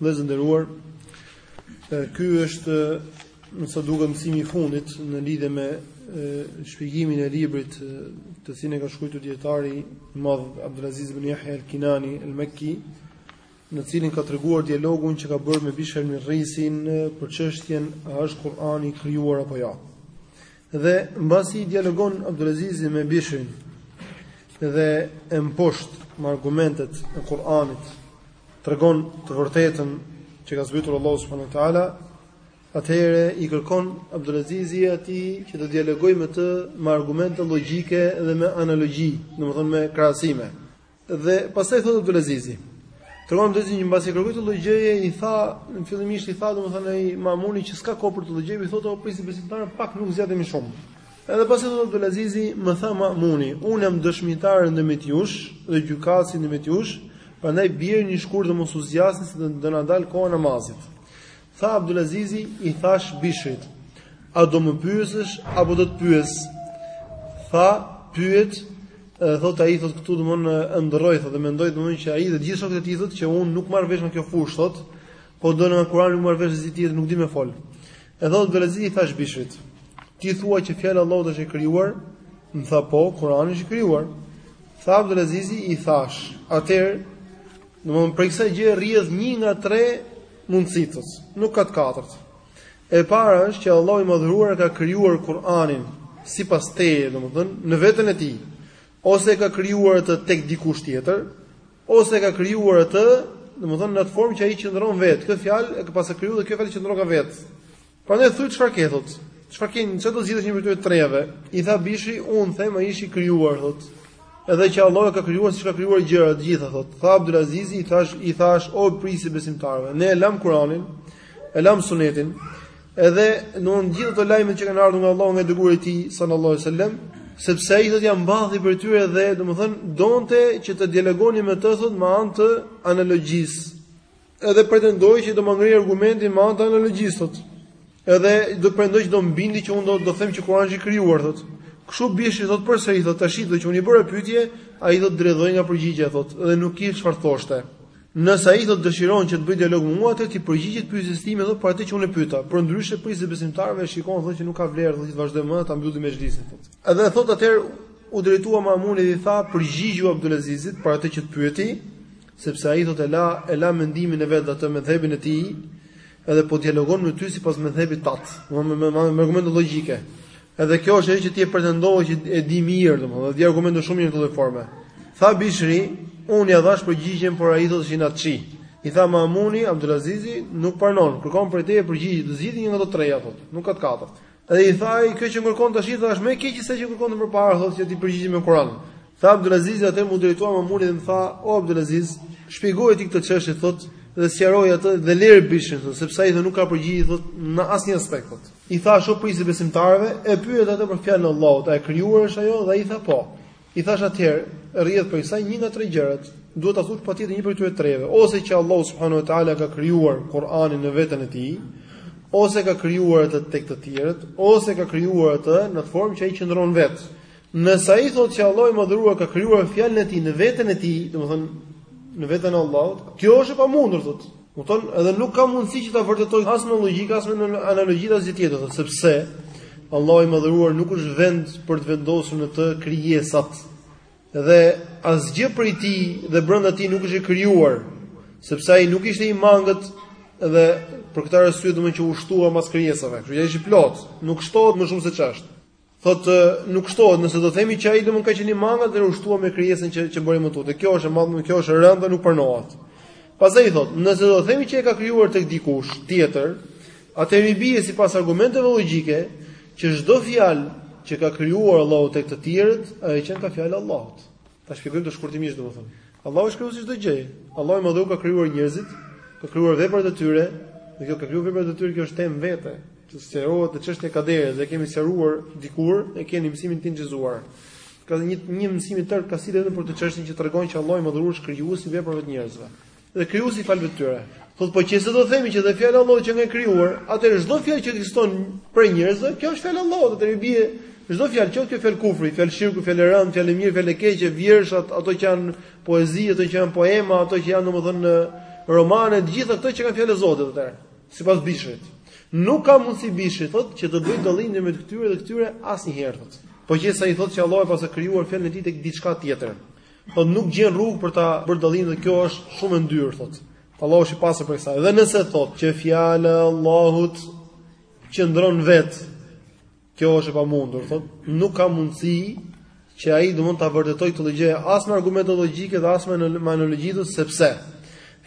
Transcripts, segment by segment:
Vëllezër të nderuar, ky është me sa duket mësimi i fundit në lidhe me shpjegimin e librit të cilin e ka shkruar dijetari i madh Abdulaziz ibn Yahya al-Kinani al-Makki në cilin ka treguar dialogun që ka bërë me Bishr el-Mirrisin për çështjen a është Kur'ani krijuar apo jo. Dhe mbasi i dialogon Abdulazizi me Bishrin dhe e mposht me argumentet e Kur'anit, tregon të vërtetën që ka zbritur Allahu subhanahu wa taala, atëherë i kërkon Abdulazizi atij që të dialogojë me të me argumente logjike dhe me analogji, domethënë me krahasime. Dhe pastaj thotë Abdul Azizi, Tregon Abdul Azizi mbasi kërkoi këtë lloj gjëje, i tha, fillimisht i tha domethënë ai Mamuni që s'ka kohë për këtë lloj gjëje, i thotë o prijësi i besimtarëve, pak nuk zgjatemi shumë. Edhe pastaj thotë Abdul Azizi, më tha Mamuni, unë jam dëshmitar ndërmjet jush dhe gjykatësi ndërmjet jush, prandaj bjerini shkurt dhe mos u zgjasni se do na dal koha e namazit. Tha Abdulazizi, i thashë Bishrit, A do më pyesësh apo do të pyes? Tha, pyet, thotë ai thotë këtu domthon ëndërroi thotë dhe mendoi domthon që ai dhe gjithë shokët e tij thotë që unë nuk marr vesh në kjo fushë thotë po dole nga Kur'an nuk marr vesh se si ti nuk di me fol. E thotë Abdulazizi i thash Bishrit. Ti thua që fjala e Allahut është e krijuar? Më tha po, Kur'ani është i krijuar. Tha Abdulazizi i thash. Atëherë domthon prej kësaj gjëje rrjedh një nga tre mundësi thot. Nuk ka të katërt. E para është që Allahu i Madhëruar e ka krijuar Kur'anin sipas teje, domethënë në veten e tij. Ose e ka krijuar atë tek dikush tjetër, ose e ka krijuar atë, domethënë në atë formë që ai qëndron vetë. Këtë fjalë e ka pasë krijuar dhe kjo fjalë qëndron ka vetë. Prandaj thuaj çfarë ke thot. Çfarë ke, çfarë do zgjidhësh një prej këtyre treve? I tha Bishri, un them ai është i krijuar thot. Edhe që Allahu e ka krijuar siç ka krijuar gjërat gjitha thot. Tha Abdul Aziz i thash i thash o prijësi i besimtarëve. Ne e lam Kur'anin, e lam Sunetin. Edhe domethën gjithë ato lajme që kanë ardhur nga Allahu nga dërguari i tij sallallahu alaihi wasallam, sepse ai thot ia mbathi prej tyre dhe domethën donte që të dialogonim me të thot me anë të analogjisë Edhe pretendoi që do më ngrejë argumentin me anë të analogjisë thot. Edhe pretendoi që do më bindi që unë do të them që Kurani është i krijuar thot. Kështu Bishri thot përsëri thot tashti që unë i bëra pyetje, ai do të dredhoj nga përgjigja thot dhe nuk di çfarë thoshte. Nëse ai do të dëshiron që të bëj dialog me mua, atëherë t'i përgjigjet pyetjes time thot për atë që unë e pyeta. Përndryshe prijësi i besimtarëve shikon thot që nuk ka vlerë thot që të vazhdojmë më ta mbyllim mexhlisin thot. Edhe thot atëherë iu drejtua Mamuni i tha përgjigju Abdulazizit për atë që të pyeti, sepse ai thotë e la e la mendimin e vet dhe atë medhhebin e tij, edhe po dialogon me ty sipas medhhebit tat, do me, me, me argumente logjike. Edhe kjo është ajo që ti e pretendove që e di mirë, domethënë, dhe argumenton shumë mirë në këtë formë. Tha Bishri, unë ia dhash përgjigjen, por ai thotë se na çi. I tha Mamuni, Abdulazizi nuk pranon, kërkon prej teje përgjigje, do zgjidhësh një nga ato treja thotë, nuk ka të katërt. Dhe i tha ai kjo që më kërkon tash është më e keqe se që më kërkonte më parë thotë që t'i përgjigjem me Kur'an. Tha Abdulaziz atëherë m'u drejtua Mamuni dhe më tha o Abdulaziz, shpjegoje ti këtë çështje thotë dhe sqaroje atë dhe lëre Bishrin thotë sepse ai dhe nuk ka përgjigje thotë në asnjë aspekt thotë. I thash o prijësi i besimtarëve e pyeta atë për fjalën e Allahut, a e krijuar është ajo dhe ai tha po. I thash atëherë, rrjedh prej kësaj një nga tre gjërat, duhet ta thosh patjetër një prej këtyre treve, ose që Allahu subhanahu wa taala ka krijuar Kur'anin në veten e tij, ose ka krijuar atë tek të tjerët, ose ka krijuar atë në atë formë që ai qëndron vet. Nëse ai thotë që Allahu i madhëruar ka krijuar fjalën e tij në veten e tij, domethënë në veten e Allahut, kjo është e pamundur thotë. Kupton? Edhe nuk ka mundësi që ta vërtetoj as me logjikë, as me analogji as gjë tjetër, thotë, sepse Allahu i madhëruar nuk është vend për të vendosur në të krijesat. Dhe asgjë prej tij dhe brenda tij nuk është e krijuar, sepse ai nuk ishte i mangët dhe për këtë arsye domethënë që u shtua mas krijesave. Kështu që ai është i plot, nuk shtohet më shumë se ç'është. Thotë nuk shtohet, nëse do themi që ai domethënë ka qenë i mangët dhe u shtua me krijesën që që bëri më tutje. Kjo është e madhe, kjo është e rëndë dhe nuk pranohet. Pastaj thotë, nëse do themi që e ka krijuar tek dikush tjetër, atëherë i bie sipas argumenteve logjike që çdo fjalë që ka krijuar Allahu tek të tjerët, ajo qenka fjala e Allahut. Ta shpjegojmë të shkurtimisht domethënë. Allahu është krijuesi i çdo gjëje. Allahu i madhëruar ka krijuar njerëzit, ka krijuar veprat e tyre, dhe kjo ka krijuar veprat e tyre kjo është temë më vete, që sqarohet te çështja e kaderit, dhe e kemi sqaruar dikur, e keni mësimin të inçizuar. Ka një një mësim i tërë ka si vetëm për këtë çështjen që tregon që Allahu i madhëruar është krijuesi i veprave të njerëzve. Dhe krijuesi i fjalëve të tyre. Thotë po qe se do të themi që dhe fjala e Allahut qenka e krijuar, atëherë çdo fjalë që ekziston prej njerëzve, kjo është fjala e Allahut, atëherë bie çdo fjalë qoftë kjo fjalë kufri, fjalë shirku, fjalë e rëndë, fjalë e mirë, fjalë e keqe, vjershat, ato që janë poezi, ato që janë poema, ato që janë domethënë romane, të gjitha këto qenkan fjala e Zotit atëherë, sipas Bishrit. Nuk ka mundësi Bishri thotë që të bëj dallimin mes këtyre dhe këtyre asnjëherë thotë. Po qe se ai thotë se Allahu e paska krijuar fjalën e tij tek diçka tjetër. Thotë nuk gjen rrugë për ta bërë dallimin dhe kjo është shumë e ndyrë thotë. Allahu është i pastër prej kësaj. Dhe nëse thotë që fjala e Allahut qëndron vet, kjo është e pamundur thotë, nuk ka mundësi që ai domethënë ta vërtetojë këtë gjë as me argumente logjike dhe as me analogji thotë sepse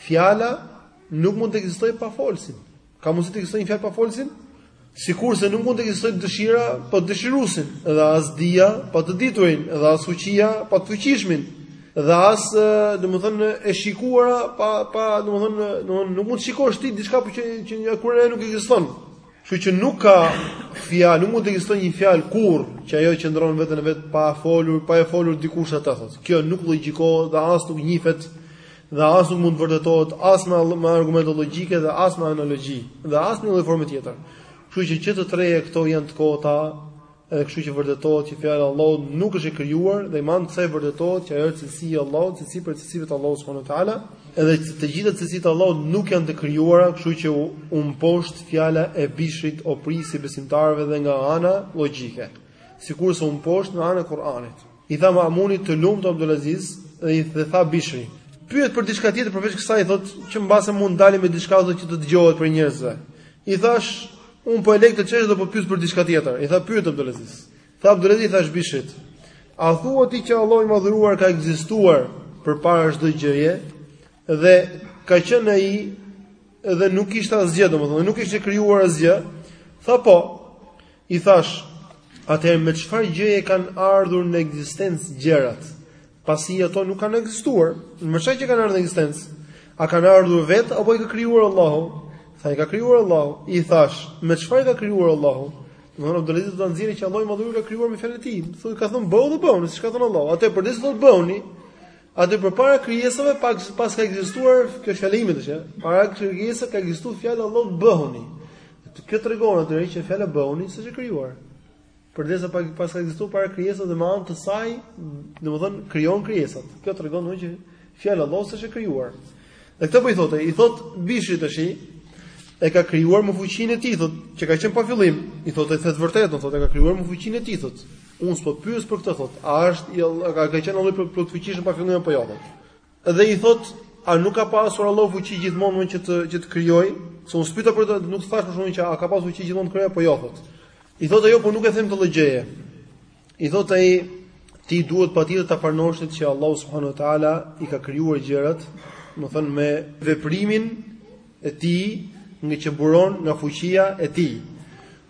fjala nuk mund të ekzistojë pa folësin. Ka mundësi të ekzistojë një fjalë pa folësin? Sikurse nuk mund të ekzistojë dëshira pa dëshiruesin, dhe as dija pa të diturin, dhe as fuqia pa të fuqishmin, dhe as, domethënë, e shikuara pa pa, domethënë, domethënë nuk mund të shikosh ti diçka që që kur ajo nuk ekziston. Kështu që nuk ka fjalë, nuk mund të ekzistojë një fjalë kurrë që ajo qëndron në veten e vet pa folur, pa e folur dikush atë thotë. Kjo nuk logjikohet dhe as nuk njihet dhe as nuk mund të vërtetohet as me me argumente logjike dhe as me analogji dhe as në një formë tjetër. Kështu që që të treja këto janë të kota, edhe kështu që vërtetohet që fjala e Allahut nuk është e krijuar dhe me anë të saj vërtetohet që ajo është cilësi e Allahut, cilësi prej cilësive të Allahut subhanahu wa taala, edhe që të gjitha cilësitë e Allahut nuk janë të krijuara, kështu që u, u mposht fjala e Bishrit o prijësi i besimtarëve dhe nga ana logjike, sikurse u mposht nga ana e Kuranit. I tha Mamuni të lumtë Abdulaziz dhe i dhe tha Bishrit, pyet për diçka tjetër përveç kësaj, thotë që mbase mund të dalim me diçka që të dëgjohet prej njerëzve. I thash, un po e lë këtë çështje dhe po pyes për diçka tjetër. I tha pyete Abdulaziz. Tha Abdulaziz i thash Bishrit, a thua ti që Allahu i madhëruar ka ekzistuar përpara çdo gjëje? Dhe ka qenë ai dhe nuk ishte asgjë, domethënë nuk ishte krijuar asgjë. Tha po. I thash, atëherë me çfarë gjëje kanë ardhur në ekzistencë gjërat? Pasi ato nuk kanë ekzistuar, me çfarë gjëje kanë ardhur në ekzistencë? A kanë ardhur vetë apo i ka krijuar Allahu? Tha i ka krijuar Allahu. I thash, me çfarë ka krijuar Allahu? Domethënë Abdulazizi do të nxjerrë që Allahu i madhëruar ka krijuar me fjalën e tij. Domethënë ka thënë bëhu dhe bëhu, siç ka thënë Allahu. Atëherë përderisa thotë bëhuni. Atëherë përpara krijesave paska pas ka ekzistuar kjo fjalë domethënë, para krijesave ka ekzistuar fjala e Allahut bëhuni. Kjo tregon atë që fjala bëhuni s'është e krijuar. Përderisa paska pas ka ekzistuar para krijesave dhe me anë të saj, domethënë krijon krijesat. Kjo tregon domethënë që fjala e Allahut s'është e krijuar. Dhe këtë po i thotë, i thotë Bishri tash, e ka krijuar me fuqinë e tij, thotë, që ka qenë pa fillim. I thotë është e vërtetë, thotë e ka krijuar me fuqinë e tij, thotë. Unë s'po pyes për këtë thotë, a është Allahu, ka qenë Allahu i plotfuqishëm pa fillim apo jo thotë. Dhe i thotë, a nuk ka pasur Allahu fuqi gjithmonë më që të që të krijojë? Se unë s'pyeta për të, nuk thash për shkakun që a ka pasur fuqi gjithmonë të krijojë apo jo thotë. I thotë ai, po nuk e them këtë gjë. I thotë ai, ti duhet patjetër ta pranosh që Allahu subhanahu wa taala i ka krijuar gjërat, domethënë me veprimin e tij, nga që buron nga fuqia e tij.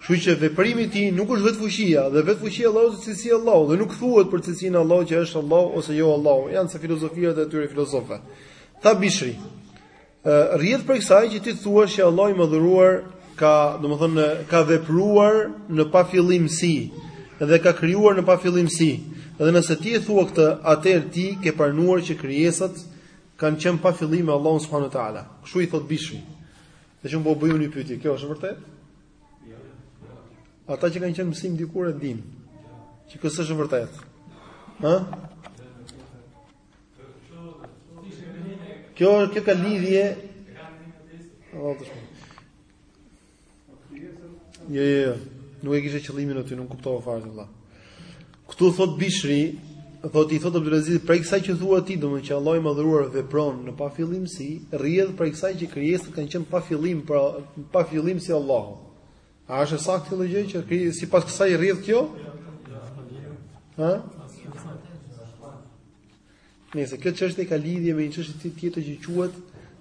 Kështu që veprimi i tij nuk është vetë fuqia, dhe vetë fuqia e Allahut është cilësi e Allahut dhe nuk thuhet për cilësinë e Allahut që është Allahu ose jo Allahu. Janë si filozofitë e atyre filozofëve. Tha Bishri, rrjedh prej kësaj që ti thua se Allahu i madhëruar ka, domethënë, ka vepruar në pafillimësi dhe ka krijuar në pafillimësi. Dhe nëse ti e thua këtë, atëherë ti ke pranuar që krijesat Kanë qenë pa fillim me Allahun subhanuhu teala. Kështu i thot Bishri. Dhe unë po bëj një pyetje, kjo është vërtet? Ata që kanë qenë mësim dikur e din, që kjo s'është vërtet. Ha? Kjo, kjo ka lidhje... Kjo ka lidhje... Jo, jo, jo. Nuk e kisha qëllimin aty, nuk kuptova fare valla. Ktu thot Bishri, thot i thot Abdulaziz, prej kësaj që thua ti, domethënë që Allahu i madhëruar vepron në pafillimsi, rrjedh prej kësaj që krijesat kanë qenë pa fillim, pra pa fillim si Allahu. A është saktë kjo gjë që kri, sipas kësaj rrjedh kjo? Ha? Nëse kjo çështje ka lidhje me një çështje tjetër që quhet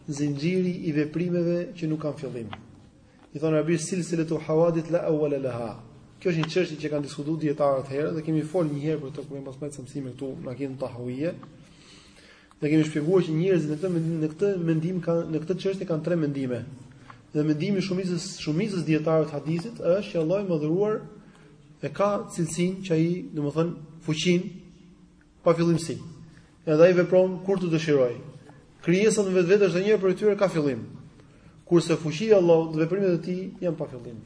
zinxhiri i veprimeve që nuk kanë fillim. I thonë arabisht silsilatu hawadith la awwal laha. Kjo është një çështje që kanë diskutuar dijetarët herët dhe kemi fol një herë për këtë në mos gaboj te mësimi këtu në Akide Tahawiyya. Ne kemi shpjeguar që njerëzit në këtë në këtë mendim kanë në këtë çështje kanë tre mendime. Dhe mendimi shumicës shumicës dijetarëve të hadithit është që Allahu i madhëruar e ka cilësinë që ai, domethënë, fuqinë pafillimsi. Edhe ai vepron kur të dëshirojë. Krijesat në vetvete çdonjëra prej tyre ka fillim. Kurse fuqia e Allahut dhe veprimet e tij janë pa fillim.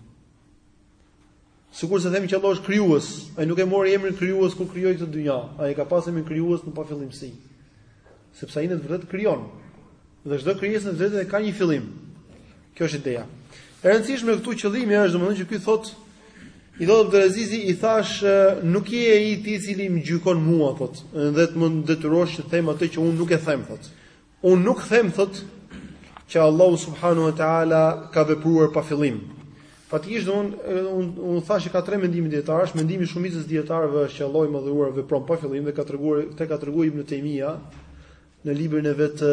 Sikurse themi që Allahu është krijues, ai nuk e mori emrin krijues kur krijoi këtë dynja. Ai ka pasur emrin krijues në pafillimsi. Sepse ai në të vërtetë krijon. Dhe çdo krijesë në të vërtetë ka një fillim. Kjo është ideja. E rëndësishme këtu qëllimi është domethënë që ky thot i thot Abdulazizi i thash nuk je ai ti i cili më gjykon mua thot dhe të më detyrosh të them atë që unë nuk e them thot. Unë nuk them thot që Allahu subhanahu wa taala ka vepruar pa fillim. Faktikisht unë un thashë që ka tre mendime dijetarësh, mendimi i shumicës dijetarëve është që Allahu i madhëruar vepron pa fillim dhe ka treguar këtë ka treguar Ibn Taymija në librin e vet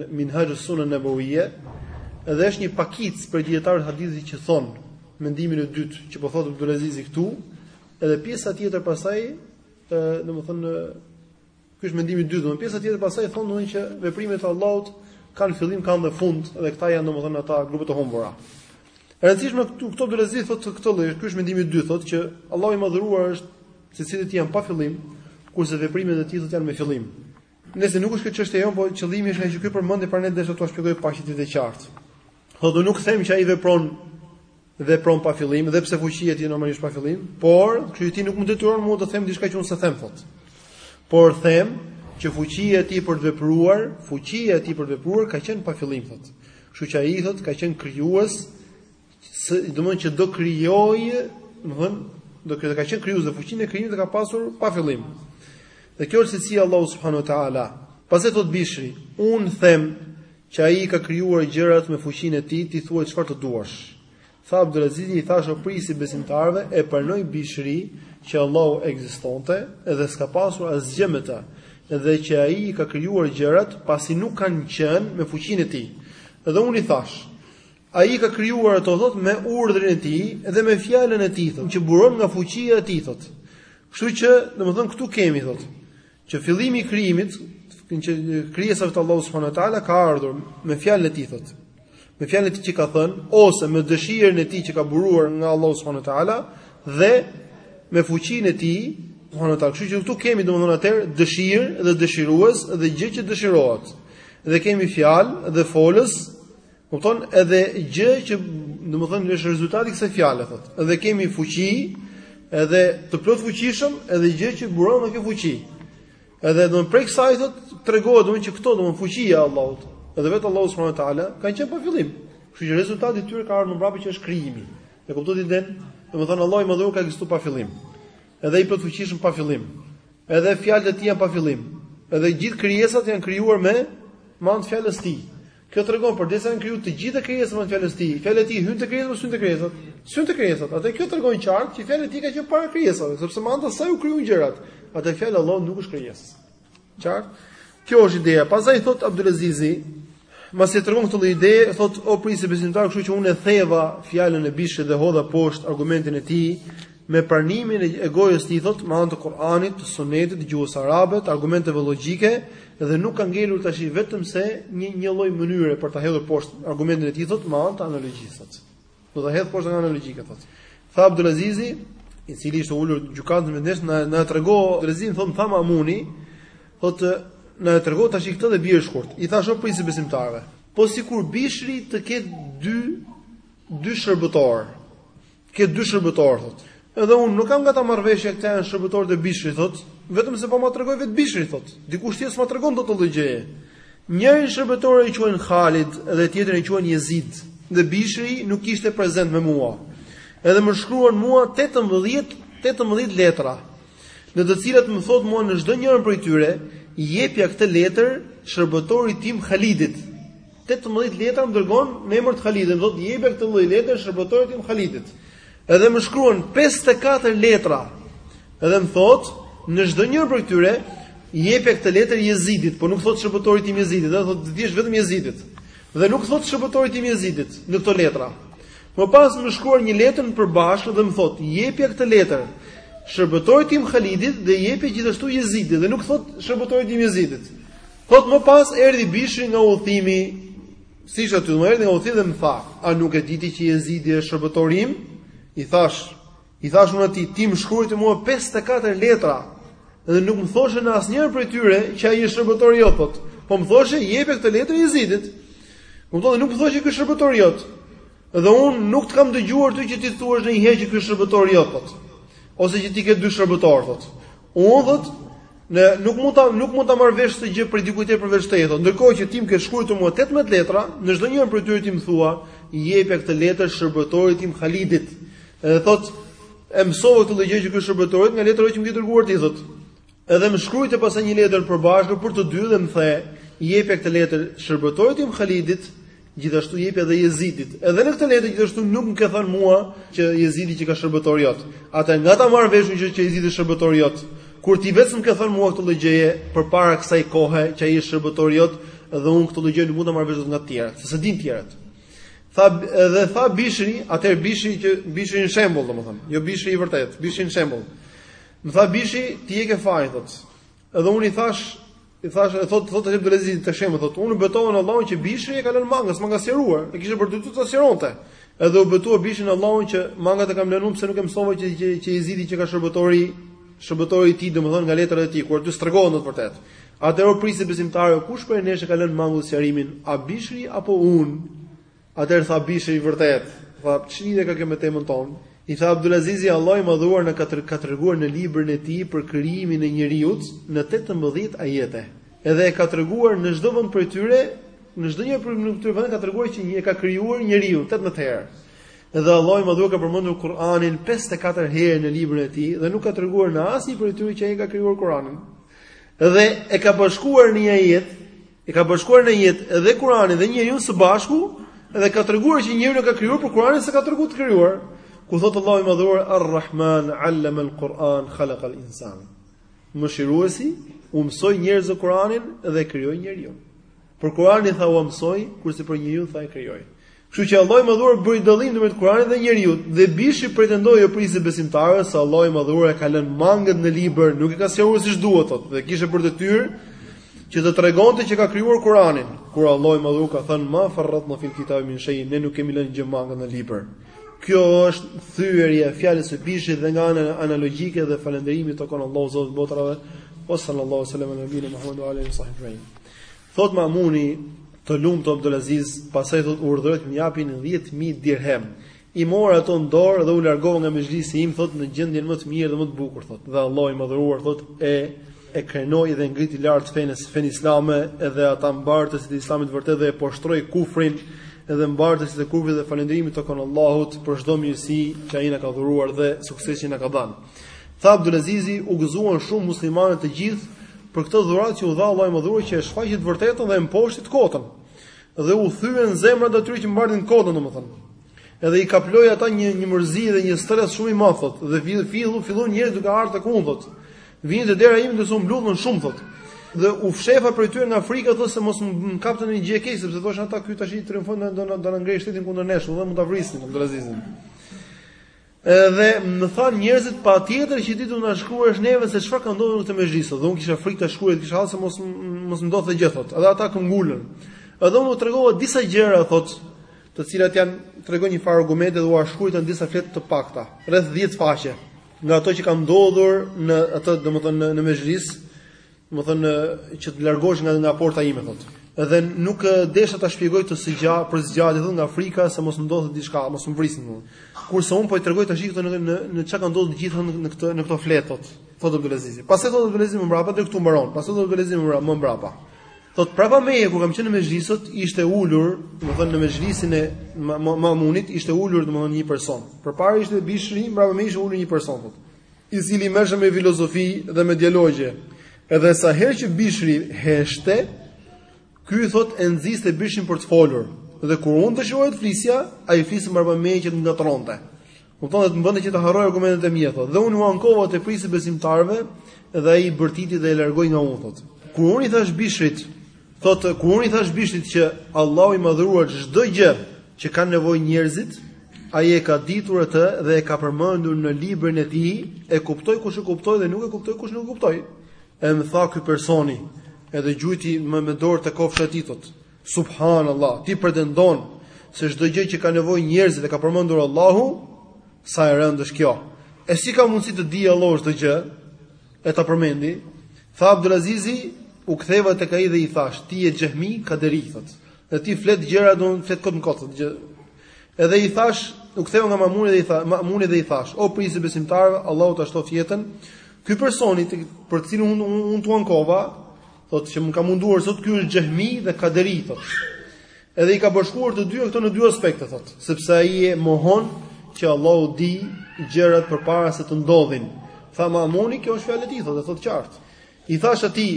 në Minhaj as-Sunna Nabawiyya dhe është një pakic prej dijetarëve hadithit që thon mendimin e dytë që po thotë Abdulazizi këtu, edhe pjesa tjetër pastaj, ë, domethënë Ky është mendimi i dytë, domethënë pjesa tjetër pastaj thonë domethënë që veprimet e Allahut kanë fillim, kanë dhe fund dhe këta janë domethënë ata grupet e humbura. E rëndësishme këtu Abdulazizi thotë këtë lloj, ky është mendimi i dytë, thotë që Allahu i madhëruar është cilësitë janë pa fillim, kurse veprimet e tij thotë janë me fillim. Nëse nuk është kjo çështja jonë, po qëllimi është nga që ky e përmendi prandaj desha ta shpjegoj pak që ta keni të qartë. Thotë unë nuk them që ai vepron vepron pa fillim dhe pse fuqia e tij normalisht pa fillim, por kjo thotë nuk më detyron mua të them diçka që unë s'e them thotë. Por them që fuqia e tij për të vepruar, fuqia e tij për të vepruar ka qenë pa fillim thotë. Kështu që ai thotë ka qenë krijues, domthonjë që do krijojë, domthonjë që ka qenë krijues dhe fuqinë e krijimit e ka pasur pa fillim. Dhe kjo është cilësi e Allahut subhanahu wa taala. Pastaj thot Bishri, un them Që Ai i ka krijuar gjërat me fuqinë e Tij, ti thuaj çfarë të duash. Tha Abdulazizi, i thashë o prijësi i besimtarëve, e pranoi Bishri që Allahu ekzistonte dhe s'ka pasur asgjë me të, dhe që Ai i ka krijuar gjërat, pasi nuk kanë qenë, me fuqinë e Tij. Dhe unë i thashë, Ai i ka krijuar ato, thotë, me urdhrin e Tij dhe me fjalën e Tij, thotë, që buron nga fuqia e Tij, thotë. Kështu që, domethënë këtu kemi, thotë, Që fillimi i krijimit, krijesave të Allahut subhanahu wa taala ka ardhur me fjalën e tij thotë. Me fjalën e tij që ka thënë ose me dëshirën e tij që ka buruar nga Allahu subhanahu wa taala dhe me fuqinë e tij subhanahu wa taala. Kështu që këtu kemi domethënë atëherë dëshirë dhe dëshirues dhe gjë që dëshirohet. Dhe kemi fjalë dhe folës Kupton? Edhe gjë që, domethënë, është rezultati i kësaj fjale thotë. Edhe kemi fuqi, edhe të plotfuqishëm, edhe gjë që buron nga kjo fuqi. Edhe domethënë prej kësaj thotë tregohet domethënë që këto domethënë fuqia e Allahut, edhe vetë Allahu subhanahu wa taala kanë qenë pa fillim. Kështu që rezultati i tyre ka ardhur më mbrapa që është krijimi. E kuptoni idenë? Domethënë Allahu më dhuroi ka ekzistuar pa fillim. Edhe i plotfuqishëm pa fillim. Edhe fjalët e tij janë pa fillim. Edhe gjithë krijesat janë krijuar me anë të fjalës së tij. Kjo tregon përderisa janë krijuar të gjitha krijesat me anë të fjalës tij. Fjala e tij hyn te krijesat o s'hyn te krijesat? S'hyn te krijesat. Atëherë kjo tregon qartë që fjala e tij ka qenë para krijesave, sepse me anë të saj u krijuan gjërat. Atëherë fjala e Allahut nuk është krijesë. Qartë? Kjo është ideja. Pastaj thot Abdulazizi, Masi e tregon këtë lloj ide, thotë o prijësi i besimtarëve, kështu që unë e theva fjalën e Bishrit dhe hodha poshtë argumentin e tij, me pranimin e gojës së tij thot me anë të Kur'anit, të Sunetit, gjuhës arabe, të argumenteve logjike dhe nuk ka ngelur tashi vetëm se një një lloj mënyre për ta hedhur poshtë argumentin e tij thot me anë të analogjisë. Do ta hedh poshtë nga ana logjike thot. Tha Abdulazizi, i cili ishte ulur gjykatës mes nesh na na trego Rezin thon tha Mamuni, thot na e trego tashi këtë dhe bjeri shkurt. I thashë o prijësi i besimtarëve. Po sikur Bishri të ketë dy dy shërbëtorë ketë dy shërbëtorë thotë. Edhe unë nuk kam nga ta marr vesh a këta janë shërbëtorët e Bishrit thot, vetëm se po ma tregoi vet Bishri thot. Dikush tjetër s'ma tregon dot këtë gjë. Njërin shërbëtor e quajnë Khalid dhe tjetrin e quajnë Jezid. Dhe Bishri nuk ishte prezent me mua. Edhe më shkruan mua 18 18 letra, në të cilat më thot mua në çdonjërën prej tyre, jepja këtë letër shërbëtorit tim Khalidit. Tetëmbëdhjetë letra më dërgon në emër të Halidit, më thotë jepja këtë lloj letre shërbëtorit tim Halidit. Edhe më shkruan 54 letra. Edhe më thotë në çdo një prej tyre jepja këtë letër Jezidit, por nuk thotë shërbëtorit tim Jezidit, edhe thotë thjesht vetëm Jezidit. Dhe nuk thotë shërbëtorit tim Jezidit në këto letra. Më pas më shkruan një letër të përbashkët dhe më thotë jepja këtë letër shërbëtorit tim Halidit dhe jepja gjithashtu Jezidit dhe nuk thotë shërbëtorit tim Jezidit. Thotë më pas erdhi Bishri nga udhëtimi, siç isha aty, më erdhi nga udhëtimi dhe më tha, a nuk e di ti që jezidi është shërbëtori im? I thashë, i thashë unë atij, ti më shkrujte mua 54 letra, dhe nuk më thoshe në asnjërën prej tyre që ai është shërbëtori jot, thotë, po më thoshe jepja këtë letër jezidit, më thotë dhe nuk më thoshe që është shërbëtori jot, dhe unë nuk të kam dëgjuar ty që të thuash një herë që ke shërbëtor jo, thotë, ose që ti ke dy shërbëtorë, thotë, Unë thotë, nuk mund ta nuk mund ta marr vesh këtë gjë prej dikujt tjetër përveç teje thotë. Ndërkohë që ti më ke shkruar mua 18 letra, në çdo njërën prej tyre ti më thua, jepja këtë letër shërbëtorit tim Halidit. Edhe thotë, e mësova këtë lloj gjëje që ky shërbëtori yt nga letra që më ke dërguar ti thotë. Edhe më shkruajte pastaj një letër të përbashkët për të dy dhe më the, jepja këtë letër shërbëtorit tim Halidit. Gjithashtu jepi edhe Jezidit. Edhe në këtë letër gjithashtu nuk më ke thënë mua që Jezidi qenka shërbëtor jot. Atëherë nga ta marr vesh unë që që Jezidi shërbëtor jot. Kur ti vetë s'më ke thënë mua këtë lloj gjëje përpara kësaj kohe që ai është shërbëtor jot dhe unë këtë lloj gjë nuk mund ta marr vesh nga të tjerë, se s'e dinë të tjerët. Tha edhe tha Bishri, atëherë Bishri që Bishri në shembull, domethënë, jo Bishri i vërtetë, Bishri në shembull. Më tha Bishri, ti e ke fajin thotë. Edhe unë i thashë, i thashë, e thotë thotë Abdulazizi te shembulli, thotë, unë u betova në Allahun që Bishri e ka lënë mangët, s'ma ka sqaruar, e kishte për detyrë ta sqaronte. Edhe u betua Bishri në Allahun që mangët e kam lënë unë pse nuk e mësova që që, që Jezidi qenka shërbëtori shërbëtori i tij, domethënë nga letrat e tij, kur ti s'tregohet në të vërtetë. Atëherë o prijësi i besimtarëve, kush prej nesh e ka lënë mangët sqarimin, a Bishri apo unë? Atëherë tha Bishri i vërtetë, tha, "Ç'lidhje ka kjo me temën tonë?" I tha Abdulazizi, "Allahu i Madhëruar na ka ka treguar në librin e Tij për krijimin e njeriut në tetëmbëdhjetë ajete. Edhe e ka treguar në çdo vend prej tyre, në çdo një prej këtyre vendeve ka treguar që e ka krijuar njeriun tetëmbëdhjetë herë. Dhe Allahu i Madhëruar ka përmendur Kur'anin pesëdhjetë e katër herë në librin e Tij dhe nuk ka treguar në asnjë prej tyre që ai ka krijuar Kur'anin. Dhe e ka bashkuar në një ajet E ka bashkuar në një ajet edhe Kur'anin dhe njeriun së bashku dhe ka treguar që njeriun e ka krijuar për Kur'anin s'e ka treguar të krijuar. Ku thotë Allahu i Madhëruar Ar-Rahman 'allama al-Qur'an khalaqa al-insan. Mëshiruesi u mësoi njerëzve Kur'anin dhe krijoi njeriun. Për Kur'anin tha u mësoi, kurse për njeriun tha e krijoi. Kështu që Allahu i Madhuar bëri dallim ndërmjet Kuranit dhe njeriut, dhe Bishri pretendoi o prijësi i besimtarëve se Allahu i Madhuar e ka lënë mangët në libër, nuk e ka sqaruar siç duhet atë, dhe kishte për detyrë që të tregonte që ka krijuar Kur'anin, kur Allahu i Madhuar ka thënë ma farratna fil kitab min shay, ne nuk kemi lënë gjë mangët në libër. Kjo është thyerja e fjalës së Bishrit dhe nga ana analogjike dhe falënderimi i takon Allahut Zotit të botrave, sallallahu alaihi wasallam nabiyina Muhammadu alaihi wasallam. Thot Mamuni, Të lumtë Abdulaziz, pastaj thot urdhëroi të më japin 10000 dirhem. I mora ato në dorë dhe u largova nga mexhlisi i tij thot në gjendjen më të mirë dhe më të bukur thot. Dhe Allahu i madhëruar thot e e krenoi dhe ngriti lart fenë fenë islame edhe ata mbartësit e islamit vërtet dhe e poshtroi kufrin edhe mbartësit e kufrit dhe falënderimi i takon Allahut për çdo mirësi që ai na ka dhuruar dhe suksesin që na ka dhënë. Tha Abdulazizi, U gëzuan shumë muslimanët të gjithë për këtë dhuratë që u dha Allahu i Madhëruar që e shfaqi të vërtetën dhe e mposhti të kotën. Dhe u thyen zemrat atyre që mbartin kotën, domethënë. Edhe i kaploi ata një një mërzi dhe një stres shumë i madh thotë, dhe fillu filluan njerëz duke ardhur tek unë thotë. Vinin te dera ime dhe u mblodhën shumë thotë. Dhe u fshefa prej tyre nga frika thotë se mos më kapte një gjë e keq sepse thoshin ata ky tash i triumfon do do na ngrejë shtetin kundër nesh, do mund ta vrisin Abdulazizin. Edhe më thanë njerëzit patjetër që ti do na shkruash neve se çfarë ka ndodhur në këtë mexhlis, dhe unë kisha frikë ta shkruaj, kisha hallë se mos mos ndodhte gjë thotë. Edhe ata këmbëngulën. Edhe unë u tregova disa gjëra thotë, të cilat janë tregon një farë argumente dhe ua shkruajta në disa fletë të pakta, rreth 10 faqe, nga ato që kanë ndodhur në atë, domethënë në, në mexhlis, domethënë që të largoheshin nga nga porta ime thotë. Dhe nuk desha ta shpjegoj të gjatë për zgjatje thotë nga frika se mos ndodhte diçka, mos më vrisin më. Kurse un po i tregoj tash këto në në çka ka ndodhur gjithë në këtë në këto fletë thotë. Thotë Abdulaziz. Pastaj thotë Abdulaziz më mbrapa dhe këtu mbaron. Pastaj thotë Abdulaziz më mbrapa, më mbrapa. Thot prapa meje kur kam qenë në mexhlis thot, ishte ulur, domethënë në mexhlisin e Mamunit ishte ulur domthonë një person. Përpara ishte Bishri, prapa meje ishte ulur një person thotë. i cili merreshte me filozofi dhe me dialogje. Edhe sa herë që Bishri heshte, ky thot e nxiste Bishrin për të folur. Dhe kur unë dëshiroja të flisja, ai fliste mbrapa meje që të më ngatrronte. Dhe të më bënte që të harroj argumentet e mia thotë. Dhe unë u ankova te prijësi i besimtarëve dhe ai i bërtiti dhe e largoi nga unë thotë. Kur unë i thash Bishrit Thotë, kur unë i thash Bishrit që Allahu i madhëruar çdo gjë që kanë nevojë njerëzit, ai e ka ditur atë dhe e ka përmendur në librin e tij, e kuptoi kush e kuptoi dhe nuk e kuptoi kush nuk e kuptoi. E më tha ky personi, edhe gjujti me dorë te kofsha e tij thot. Subhanallah, ti pretendon se çdo gjë që ka nevojë njerëzit e ka përmendur Allahu, sa e rëndë është kjo. E si ka mundësi të dijë Allahu çdo gjë? e ta përmendi, tha Abdulazizi, u ktheva tek ai dhe i thash, ti je xhehmi, kaderi, thot. Dhe ti flet gjëra domethënë flet kot në kot, thot. Edhe i thash, u ktheva nga Mamuni dhe i tha, Mamuni dhe i thash, o prisi besimtarëve, Allahu ta shtoftë jetën. Ky personi, për të cilin un, un, t'u ankova, thot që më ka munduar sot ky është xhehmi dhe kaderi, thot. Edhe i ka bashkuar të dyja këto në dy aspekte thotë, sepse ai e mohon që Allahu di gjërat përpara se të ndodhin. Tha Mamuni, kjo është fjalë e tij, thotë, thotë qartë. I thash atij,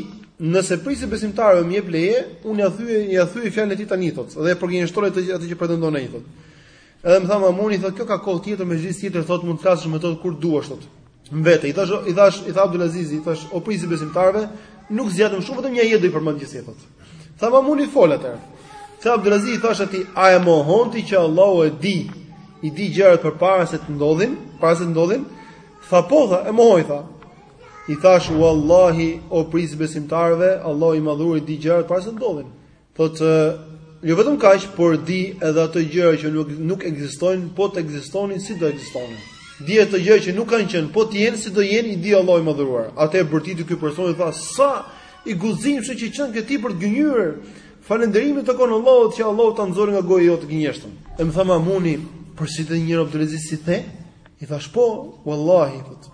nëse prijsi besimtarëve më jep leje, unë ia thyej, ia thyej fjalën e tij tani thotë, dhe e përgënjeshtroj atë atë që pretendon ai thotë. Edhe më tha Mamuni, thotë, kjo ka kohë tjetër mexhlis tjetër thotë mund të flasësh me të kur duash thotë. Mbete, i thash, i thash, i tha Abdulaziz, i thash, o prisi besimtarve, nuk zgjatem shumë, vetëm një ajet do i përmend gjithsej thot. Tha Mamuni fol atëherë. Tha Abdulaziz i thash atij, a e mohon ti që Allahu e di, i di gjërat përpara se të ndodhin, para se të ndodhin? Tha po, tha, e mohoj tha. I thash, wallahi, o prisi besimtarve, Allahu i madhëruar i di gjërat para se të ndodhin. Thotë, jo vetëm kaq, por di edhe ato gjëra që nuk nuk ekzistojnë, po të ekzistonin si do ekzistonin. Di ato gjëra që nuk kanë qenë, po të jenë si do jenë, i di Allahu i madhëruar. Atëherë bërtiti ky personi tha, sa i guximshëm që qenke ti për të gënjyer. Falënderimi i takon Allahut që Allahu ta nxori nga goja jote gënjeshtën. E më tha Mamuni, përsërite njëherë Abdulaziz si the? I thash po, wallahi, thotë.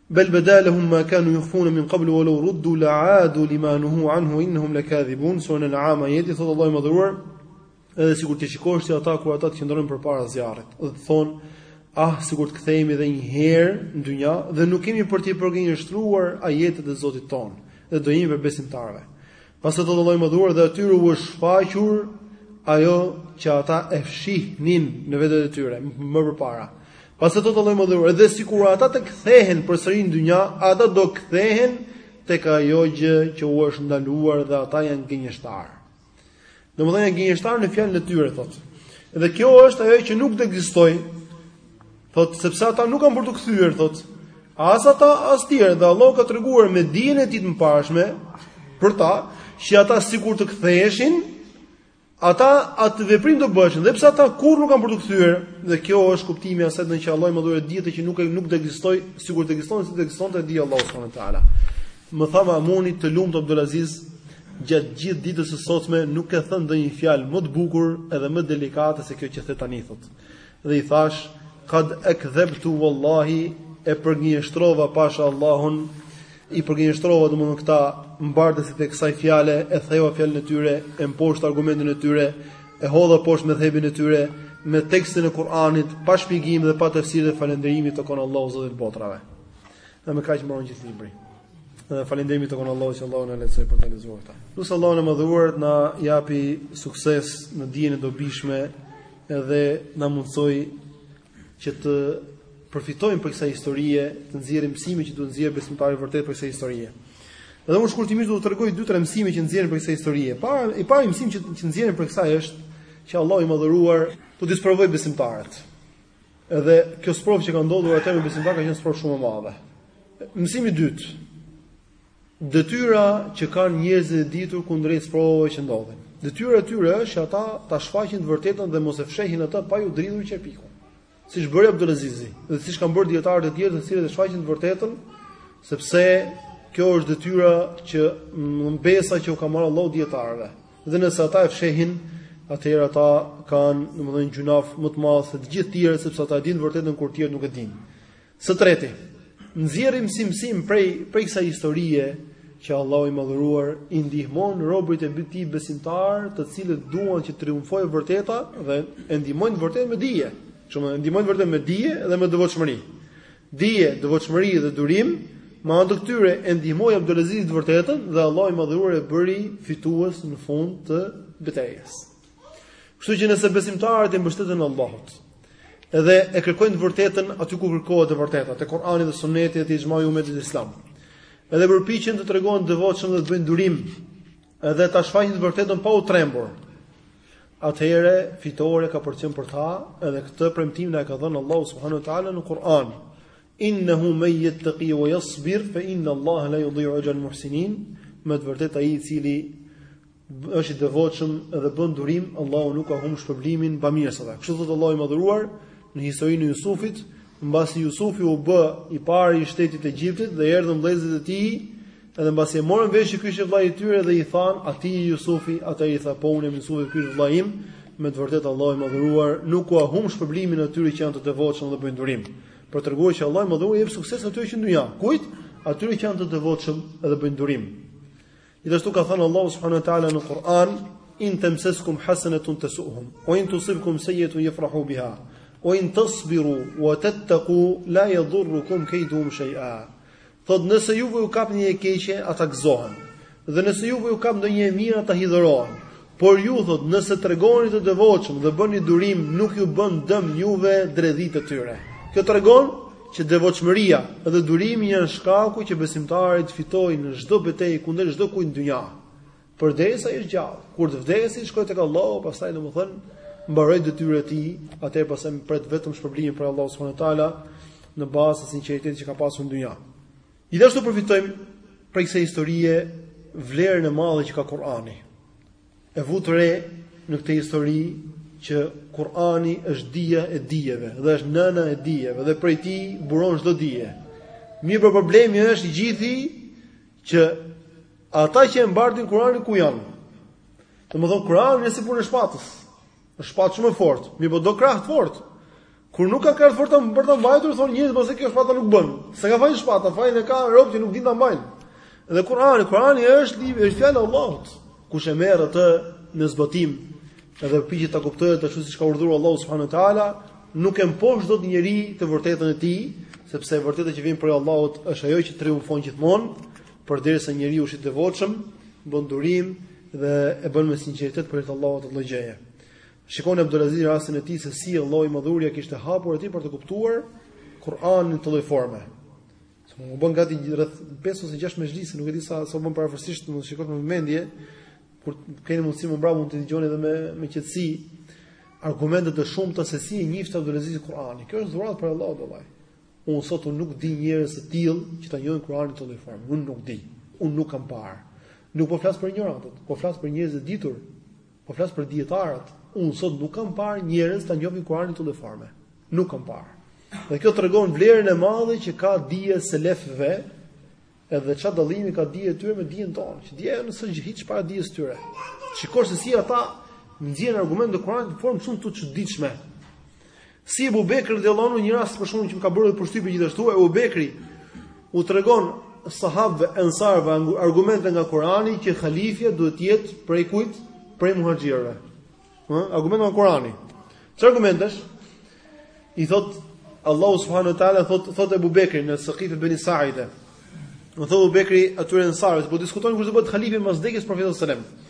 Bel badalahum ma kanu yukhfuna min qablu wa law ruddu la adu lima nuhu anhu innahum lakathibun surja En'am ajeti thot Allahu i madhruar edhe sikur t'i shikosh ti ata kur ata të qëndrojnë përpara zjarrit dhe të thon ah sikur të kthehemi edhe një herë në dynja dhe nuk kemi për t'i përgënjeshtruar ajetet e Zotit ton dhe do jemi prej besimtarëve Pastaj thotë Allahu i Madhëruar dhe atyre u është shfaqur ajo që ata e fshihnin në vetet e tyre më përpara. Pastaj thotë Allahu i Madhëruar, dhe sikur ata të kthehen përsëri në dynja, ata do kthehen tek ajo gjë që u është ndaluar dhe ata janë gënjeshtarë. Domethënë janë gënjeshtarë në fjalën e tyre thotë. Dhe kjo është ajo që nuk do ekzistoj. Thotë sepse ata nuk kanë për t'u kthyer thotë. As ata as tjerë dhe Allahu ka treguar me dijen e tij të mëparshme për ta që ata sikur të ktheheshin ata atë veprim do bënin edhe pse ata kurrë nuk kanë për t'u kthyer dhe kjo është kuptimi i asaj që Allahu i madhëruar di atë që nuk nuk do ekzistoj sikur të ekzistonte si do ekzistonte di Allahu subhanahu wa taala Më tha Mamuni, Të lumtë Abdulaziz, gjatë gjithë ditës së sotme nuk ke thënë ndonjë fjalë më të bukur edhe më delikate se kjo që the tani thot. Dhe i thash, Qad akdhabtu wallahi e përgënjeshtrova pasha Allahun, i përgënjeshtrova domthonë këta mbartësit e kësaj fjale, e theva fjalën e tyre, e mposhta argumentin e tyre, e hodha poshtë medhhebin e tyre, me tekstin e Kur'anit, pa shpjegim dhe pa tefsir dhe falënderimi i takon Allahut Zotit të botrave. Dhe me kaq mbaron gjithë libri. Dhe falënderimi i takon Allahut që Allahu na lehtësoi për të lexuar ta. Lus Allahun e madhëruar të na japi sukses në dijen e dobishme dhe na mundësojë që të përfitojmë prej kësaj historie, të nxjerrim mësime që duhet të nxjerrë besimtari vërtet prej kësaj historie. Dhe unë shkurtimisht do të tregoj dy tre mësime që nxjerrim prej kësaj historie. Para i pari mësim që që nxjerrim prej kësaj është që Allahu i madhëruar do t'i sprovojë besimtarët. Edhe kjo sprovë që ka ndodhur atë me besimtarë ka qenë sprovë shumë e madhe. Mësimi i dytë. Detyra që kanë njerëzit e ditur kundrejt sprovave që ndodhin. Detyra e tyre është që ata ta shfaqin të vërtetën dhe mos e fshehin atë pa iu dridhur qerpiku. Siç bëri Abdulazizi, dhe siç kanë bërë dijetarët e tjerë të cilët e shfaqin të vërtetën, sepse kjo është detyra që, besa që u ka marrë Allahu dijetarëve. Dhe nëse ata e fshehin, atëherë ata kanë, domethënë, gjynah më të madh se të gjithë tjerët sepse ata e dinë të vërtetën kur të tjerët nuk e dinë. Së treti, nxjerrim si mësim prej prej kësaj historie që Allahu i madhëruar i ndihmon robërit e tij besimtarë, të cilët duan që të triumfojë vërteta dhe e ndihmojnë të vërtetën me dije. Kështu e ndihmojnë të vërtetën me dije dhe me devotshmëri. Dije, devotshmëri dhe durim, me anë të këtyre e ndihmoi Abdulazizi të vërtetën dhe Allahu i Madhëruar e bëri fitues në fund të betejës. Kështu që nëse besimtarët i mbështeten Allahut, edhe e kërkojnë të vërtetën aty ku kërkohet e vërteta, te Kurani dhe Sunneti dhe te ixhmai i umetit islam. Edhe përpiqen të tregohen të devotshëm dhe të bëjnë durim Edhe ta shfaqin të vërtetën pa u trembur. Atëherë fitorja ka për të qenë për ta, edhe këtë premtim na e ka dhënë Allahu subhanahu wa taala në Kur'an. Innahu may yattaqi wa yasbir fa inna Allaha la yudhi'u ajra al-muhsinin. Me të vërtetë ai i cili është i devotshëm dhe bën durim, Allahu nuk ua humb shpërblimin bamirësve. Kështu thotë Allahu i madhëruar në historinë e Jusufit, mbasi Jusufi u bë i pari i shtetit të Egjiptit dhe erdhën vëllezërit e tij Edhe mbasi e morën vesh që ky ishte vllai i tyre dhe i thanë a ti je Jusufi, atëherë u tha po unë jam Jusufi ky është vllai im, me të vërtetë Allahu i madhëruar nuk ua humb shpërblimin atyre që janë të devotshëm dhe bëjnë durim. Për treguar që Allahu i madhëruar i jep sukses atyre që në dynja. Kujt? Atyre që janë të devotshëm dhe bëjnë durim. Gjithashtu ka thënë Allahu subhanahu wa taala në Kur'an, in tamsaskum hasanatun tasuhum, wa in tusibkum sayyi'atun yafrahu biha, wa in tasbiru wa tattaqu la yadhurrukum kayduhum shay'a. Thotë, Nëse juve ju kap ndonjë e keqe, ata gëzohen. Dhe nëse juve ju kap ndonjë e mirë, ata hidhërohen. Por ju, thotë, nëse tregoheni të devotshëm dhe bëni durim, nuk ju bën dëm juve dredhitë e tyre. Kjo tregon që devotshmëria dhe durimi janë shkaku që besimtari të fitojë në çdo betejë kundër çdo kujt në dynja. Përderisa i gjallë, kur të vdesi shkoi tek Allahu, pastaj domethënë mbaroi detyrën e tij, atëherë pastaj pret vetëm shpërblimin prej Allahu subhanahu wa taala në bazë të sinqeritetit që ka pasur në dynjë. Gjithashtu përfitojmë prej kësaj historie vlerën e madhe që ka Kur'ani. E vutë re në këtë histori që Kur'ani është dija e dijeve dhe është nëna e dijeve dhe prej tij buron çdo dije. Mirë, por problemi është i gjithë Që ata që e mbartin Kur'anin ku janë? Domethënë Kur'ani është si puna e shpatës. Është shpatë shumë e fortë, mirëpo do krah të fortë. Kur nuk ka krah të fortë për ta mbajtur, thonë njerëzit po pse kjo shpata nuk bën. S'e ka fajin shpata, fajin e ka robi që nuk din ta mbajnë. Dhe Kur'ani, Kur'ani është libri, është fjalë e Allahut. Kush e merr atë në zbatim dhe përpiqet ta kuptojë atë ashtu siç ka urdhëruar Allahu subhanahu wa taala, nuk e mposht dot njeri të vërtetën e tij, sepse e vërteta që vjen prej Allahut është ajo që triumfon gjithmonë, përderisa njeriu është i devotshëm, bën durim dhe e bën me sinqeritet për hir të Allahut atë gjë. Shikon Abdulaziz rastin e tij se si Allahu i Madhëruar ia kishte hapur atij për të kuptuar Kur'anin në atë lloj forme. Sepse u bën gati rreth 5 ose 6 mexhlise, nuk e di sa sa u bën parafërsisht, mund t'i shikoni me mendje kur keni mundësi më mbrapa mund të dëgjoni edhe me me qetësi argumentet e shumta se si e njihte Abdulaziz Kur'anin. Kjo është dhuratë prej Allahut vallahi. Unë sot unë nuk di njerëz të tillë që ta njohin Kur'anin në atë lloj forme. Unë nuk di. Unë nuk kam parë. Nuk po flas për injorantët, po flas për njerëz të ditur, Po flas për dijetarët, unë sot nuk kam parë njerëz ta njohin Kur'anin në këtë lloj forme. Nuk kam parë. Dhe kjo tregon vlerën e madhe që ka dija e selefëve, edhe çfarë dallimi ka dija e tyre me dijen tonë, që dija jonë s'është hiç para dijes së tyre. Shiko se si ata nxjerrin argumente të Kur'anit në formë shumë të çuditshme. Si Ebu Bekri radiallahu anhu një rast për shembull që më ka bërë përshtypje gjithashtu Ebu Bekri u tregon sahabëve ensarve argumente nga Kurani që halifja duhet të jetë prej kujt? Prej muhaxhirëve. E argumenton me Kuranin. Çfarë argumentesh? U thot Allahu subhanahu wa taala thot thot Ebu Bekri në Sekife beni Sa'ide. U thot Ebu Bekri atyre ensarve, po diskutonin kush do bëhet halife pas vdekjes profetit sallallahu alajhi wasallam.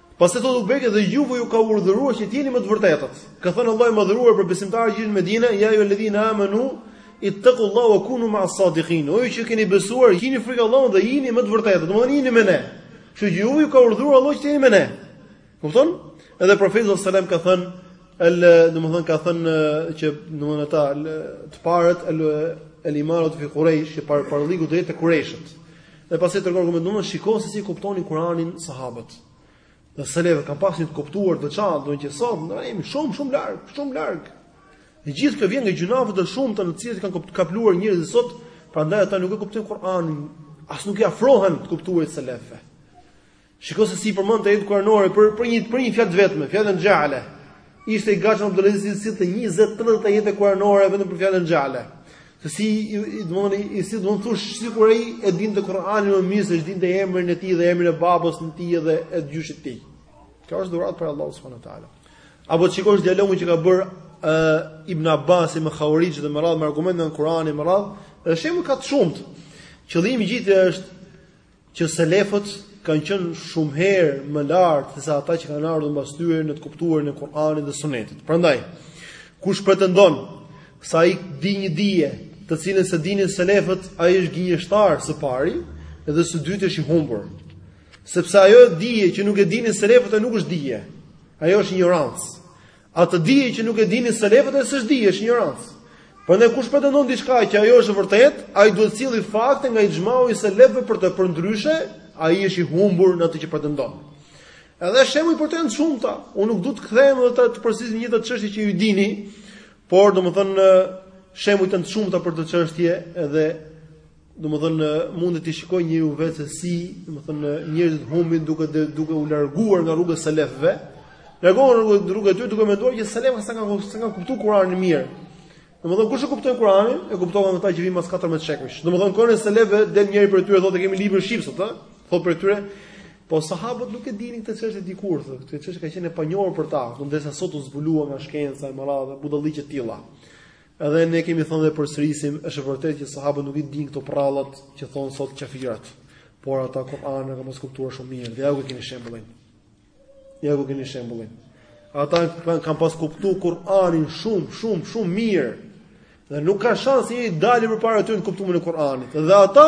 Pastaj thotë Ebu Bekri dhe juve ju ka urdhëruar që të jeni me të vërtetët. Ka thënë Allahu i Madhëruar për besimtarët që ishin në Medinë, ja ejjuha alladhina amanu ittaqullaha wa kunu ma'as sadiqin. O ju që keni besuar, kini frikë Allahun dhe jini me të vërtetët, domethënë jini me ne. Kështu që ju ju ka urdhëruar Allahu që të jeni me ne. Kupton? Edhe profeti sallallahu alajhi wasallam ka thënë el domethënë ka thënë që domethënë ata të parët el el imaratu fi quraish që par parllëku është te kurejshët. Dhe pastaj tregon argumentin, domthonë shiko se si e kuptonin Kur'anin sahabët. Dhe selefët kanë pasur një të kuptuar të veçantë, domthonë që sot na jemi shumë shumë larg, shumë larg. E gjithë kjo vjen nga gjynahet e shumta në të cilat kanë kapluar njerëzit sot, prandaj ata nuk e kuptojnë Kur'anin, as nuk i afrohen të kuptuarit të selefëve. Shiko se si i përmend ajetet kuranore për për një për një fjalë të vetme, fjalën xhale. Ishte i gatshëm Abdulaziz të sillte 20-30 ajete kuranore vetëm për fjalën xhale. Se si i domthoni i si domthon thosh sikur ai e dinte Kur'anin më mirë se ç'dinte emrin e tij dhe emrin e babës së tij dhe e gjyshit të tij. Kjo është dhuratë prej Allahut subhanahu wa taala. Apo të shikosh dialogun që ka bër uh, Ibn Abbas me Khauarixhët dhe me radhë me argumente në Kur'an e me radhë, e shembuj ka të shumtë. Qëllimi i gjithë është që selefët kanë qenë shumë herë më lart se sa ata që kanë ardhur mbas tyre në të kuptuarin e Kur'anit dhe Sunetit. Prandaj, kush pretendon se ai di një dije, të cilën s'e dinin selefët, ai është gënjeshtar së pari dhe së dyti është i humbur. Sepse ajo dije që nuk e dinin selefët nuk është dije. Ajo është injorancë. Atë dije që nuk e dinin selefët e s'është dije, është injorancë. Prandaj kush pretendon diçka që ajo është e vërtetë, ai duhet të sjellë fakte nga ixhmau i selefëve për të përndryshe, ai është i humbur në atë që pretendon. Edhe shembujt për këtë janë të shumta. Unë nuk dua të kthehem edhe të, të përsëris këto çështje që ju i dini, por domethënë shembujt janë të shumta për këtë çështje edhe Domethënë mundet të shikojë njeriu vetë se si, domethënë njerëzit humbin duke, duke u larguar nga rruga e selefëve. Largohen nga rruga e tyre duke menduar që selefët s'e kanë s'e kanë kuptuar Kur'anin mirë. Domethënë kush e kupton Kur'anin, e kuptojnë ata që vijnë pas 14 shekujsh. Domethënë kohën e selefëve del njëri prej tyre thotë kemi librin shqip sot, ë? Thotë prej tyre Po sahabët nuk e dinin këtë çështje dikur, thotë, kjo çështje ka qenë e panjohur për ta, ndërsa sot u zbulua nga shkenca e me radhë, budalliqe të tilla. Edhe ne kemi thënë dhe përsërisim, është e vërtetë që sahabët nuk i dinin këto përrallat që thon sot qafirat. Por ata Kur'anin e kanë pas kuptuar shumë mirë. Dhe ja ku e keni shembullin. Ja ku e keni shembullin. Ata e kanë pas kuptuar Kur'anin shumë, shumë, shumë mirë. Dhe nuk ka shans t'i dalë përpara tyre në të kuptuarin e Kur'anit. Dhe ata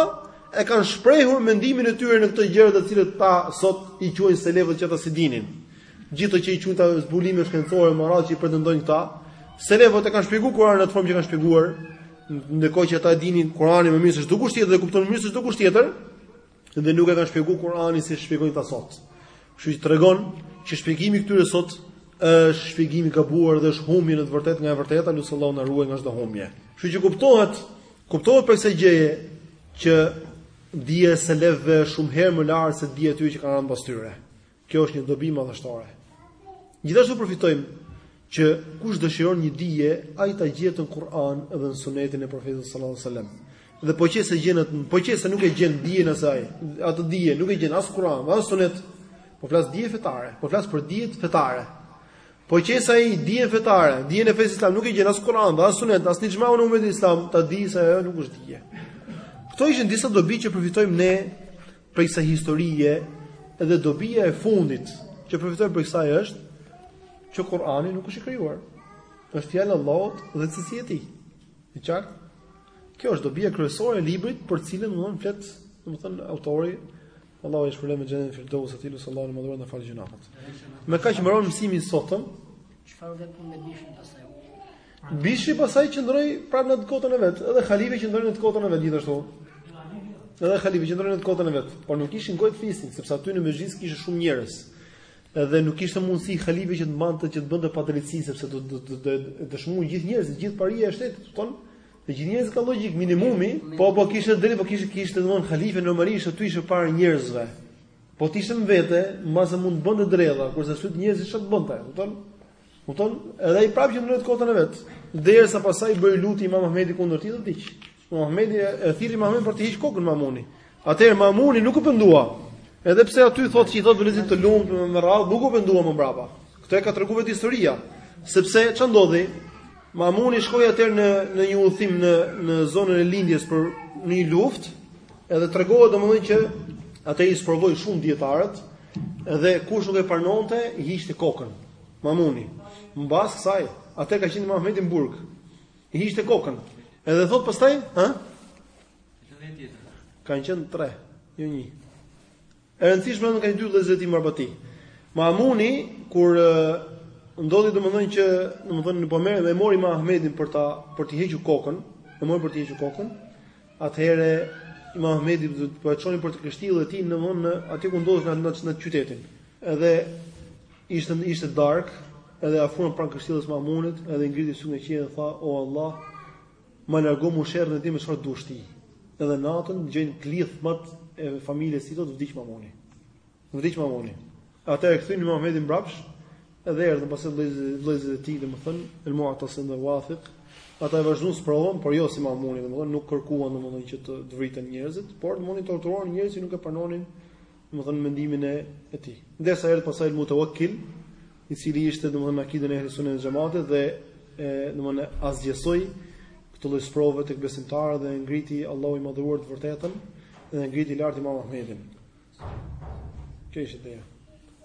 e kanë shprehur mendimin e tyre në këto gjëra të cilat këta sot i quajnë selefët që ata s'i dinin. Gjithë ato që i quajnë zbulime shkencore me radhë që pretendojnë këta, selefët e kanë shpjeguar Kur'anin në atë formë që kanë shpjeguar, ndërkohë që ata e dinin Kur'anin më mirë se çdo kush tjetër dhe e kuptonin më mirë se çdo kush tjetër, dhe nuk e kanë shpjeguar Kur'anin si e shpjegojnë këta sot. Kështu që tregon që shpjegimi i këtyre sot është shpjegim i gabuar dhe është humbje në të vërtetë nga e vërteta, lusim Allahun të na ruaj nga çdo humbje. Kështu që kuptohet, kuptohet prej kësaj gjëje që dija e selefëve shumë herë më lart se dija e atyre që kanë ardhur pas tyre. Kjo është një dobi madhështore. Gjithashtu përfitojmë që kush dëshiron një dije, ai ta gjejë në Kur'an dhe në Sunetin e Profetit sallallahu alajhi wasallam. Dhe po qe s'e gjen atë, po qe se nuk e gjen dijen e saj, atë dije nuk e gjen as Kur'an, as Sunet, po flas dije fetare, po flas për dijet fetare. Po qe se ai dijen fetare, dijen e fesë islam nuk e gjen as Kur'an, as Sunet, as në ixhmaun e umetit islam, ta dijë se ajo nuk është dije. Këto ishin disa dobi që përfitojmë ne Prej kësaj historie edhe dobia e fundit që përfitojmë prej kësaj është që Kur'ani nuk është i krijuar. Është fjalë e Allahut dhe cilësia e tij. E qartë? Kjo është dobia kryesore e librit për të cilën do të flet, domethënë autori Allahu i shpërblejë me xhenetin Firdaus aty lutja Allahu më dhuron të falë gjynahet. Me kaq mbarojmë mësimin sot. Çfarë u bë me Bishrin pastaj? Bishri pasaj qëndroi prapë në të kotën e vet, edhe Halife qëndroi në të kotën e vet gjithashtu. Edhe Halife qëndroi në të kotën e vet, por nuk kishin gojë të flisin, sepse aty në mexhlis kishte shumë njerëz. Edhe nuk kishte mundësi Halife që të mbante që të bënte padrejtësi sepse do të do të dëshmonin gjithë njerëzit, gjithë paria e shtetit, thon, të gjithë njerëzit ka logjik minimumi, po po kishte drejt, po kishte kishte domthon Halife normalisht aty ishte para njerëzve. Po të ishte në vete, mbase mund të bënte dredha, kurse në sytë njerëzve çfarë bënte, kupton? Kupton? Edhe ai prapë qëndroi te kotën e vet, derisa pasaj bëri lutje Imam Ahmedi kundër tij dhe vdiq. Imam Ahmedi e thirri Imam Ahmedin për t'i heq kokën Mamuni. Atëherë Mamuni nuk u pendua. Edhe pse aty thotë që i thotë Abdulazizit të lumtë me radhë, nuk u pendua më brapa. Këtë e ka treguar vetë historia. Sepse ça ndodhi? Mamuni shkoi atëherë në në një udhëtim në në zonën e lindjes për një luftë, edhe tregohet domethënë që atëherë i sprovoi shumë dijetarët dhe kush nuk e pranonte i hiqte kokën. Mamuni. Mbas kësaj, atëherë ka qenë Imam Ahmedi në burg. I hiqte kokën. Edhe thot pastaj, ha? Kanë qenë tre, jo një. E rëndësishme edhe nga i dy vëllezërit e tij Marbati. Maamuni kur ndodhi domethënë që domethënë po merr e mori Imam Ahmedin për ta për të hequr kokën, e mori për të hequr kokën. Atëherë Imam Ahmedi domethënë po e çonin për të kështjella e tij domethënë aty ku ndodhej në në qytetin. Edhe ishte ishte dark, edhe afruan pranë kështjellës Mamunit, edhe ngriti sy në qiell dhe tha: "O Allah, Ma largo mu sherrin e tij me çfarë dush ti. Edhe natën dëgjojnë klithmat e familjes së tij që vdiq Mamuni. Vdiq Mamuni. Atëherë e kthyen Imam Ahmedin mbrapsh dhe erdhën pas vëllezërit e tij, domethënë El Mu'tasim dhe Wathiq. Ata e vazhduan sprovën, por jo si Mamuni, domethënë nuk kërkuan domethënë që të vriten njerëzit, por domethënë torturuan njerëz që nuk e pranonin domethënë mendimin e e tij. Ndërsa erdhi pasaj El Mutawakkil, i cili ishte domethënë në akiden e Ehli Sunne dhe Xhematit dhe e domethënë asgjësoi këtë lloj sprove tek besimtarët dhe ngriti Allahu i madhëruar të vërtetën dhe ngriti lart Imam Ahmedin. Kjo ishte ideja.